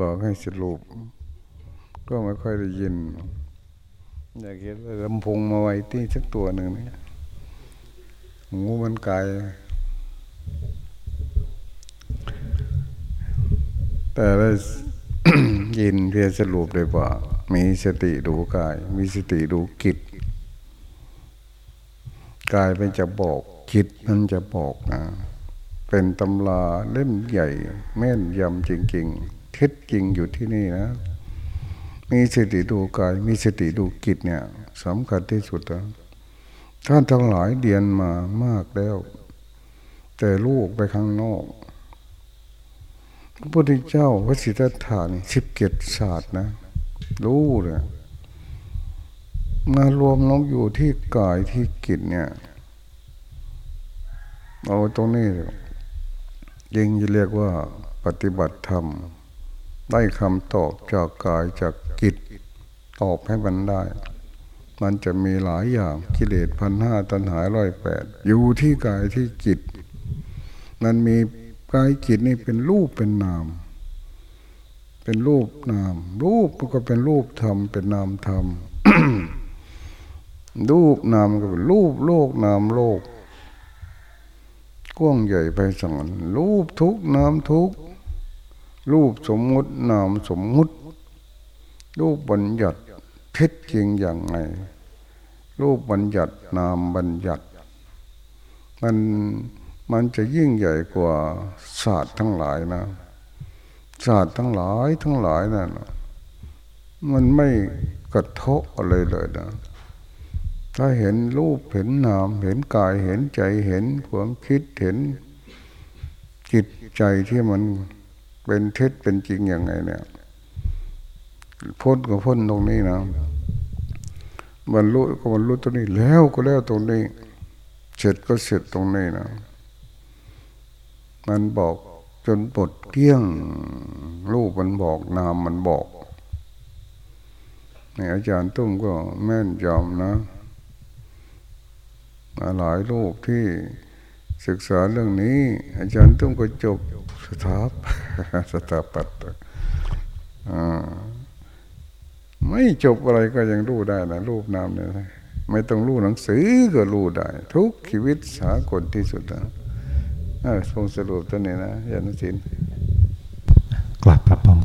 บอกให้สรุป ก็ไม่ค่อยได้ยิน อยากเห็นลำพงมาไว้ที่สักตัวหนึ่งนี่หูมันไกลแต่ได้ยินเพียงสรุปเลยว่า มีสติดูกาย มีสติดูกิจกายเป็นจะบอกจิตมันจะบอกนะ เป็นตำราเล่มใหญ่ แม่นยำจริง ๆ เท็จจริงอยู่ที่นี่นะ มีสติดูกาย มีสติดูกิจเนี่ยสำคัญที่สุดนะท่านทั้งหลายเรียนมามากแล้ว แต่ลูกไปข้างนอกพระพุทธเจ้าวสิทธัตถานี่สิบเกตศาสตร์นะ รู้เลยมารวมลงอยู่ที่กายที่กิจเนี่ยเอาตรงนี้ยิงจะเรียกว่าปฏิบัติธรรม ได้คำตอบจากกายจากกิจตอบให้มันได้ มันจะมีหลายอย่างกิเลสพันห้าตัณหาร้อยแปดอยู่ที่กายที่จิต มันมีกายจิตนี่เป็นรูปเป็นนาม เป็นรูปนาม รูปก็เป็นรูปธรรมเป็นนามธรรมรูปนามก็เป็นรูปโลกนามโลกกว้างใหญ่ไปสอนรูปทุกนามทุก รูปสมมุตินามสมมุติ รูปบัญญัติเท็จจริงอย่างไง รูปบัญญัตินามบัญญัติ มันมันจะยิ่งใหญ่กว่าศาสตร์ทั้งหลายนะ ศาสตร์ทั้งหลายทั้งหลายนะั่นมันไม่กระทบอะไรเลยนะ ถ้าเห็นรูปเห็นนาม เห็นกายเห็นใจเห็นความคิดเห็นจิตใจที่มัน เป็นเท็จเป็นจริงอย่างไงเนี่ยพ้นก็พ้นตรงนี้นะบรรลุก็บรรลุตรงนี้แล้วก็แล้วตรงนี้ เสร็จก็เสร็จตรงนี้นะมันบอกจนปดเกี้ยง รูปมันบอกนามมันบอกนี่อาจารย์ตุ้มก็แม่นยำนะหลายรูปที่ ศึกษาเรื่องนี้ อาจารย์ตุ้มก็จบสถาปสถาปัตย์ไม่จบอะไรก็ยังรู้ได้นะรูปนามเนี่ยไม่ต้องรู้หนังสือก็รู้ได้ ทุกชีวิตสากลที่สุดนะทรงสรุปตัวนี้นะยานสินกลับพร้อม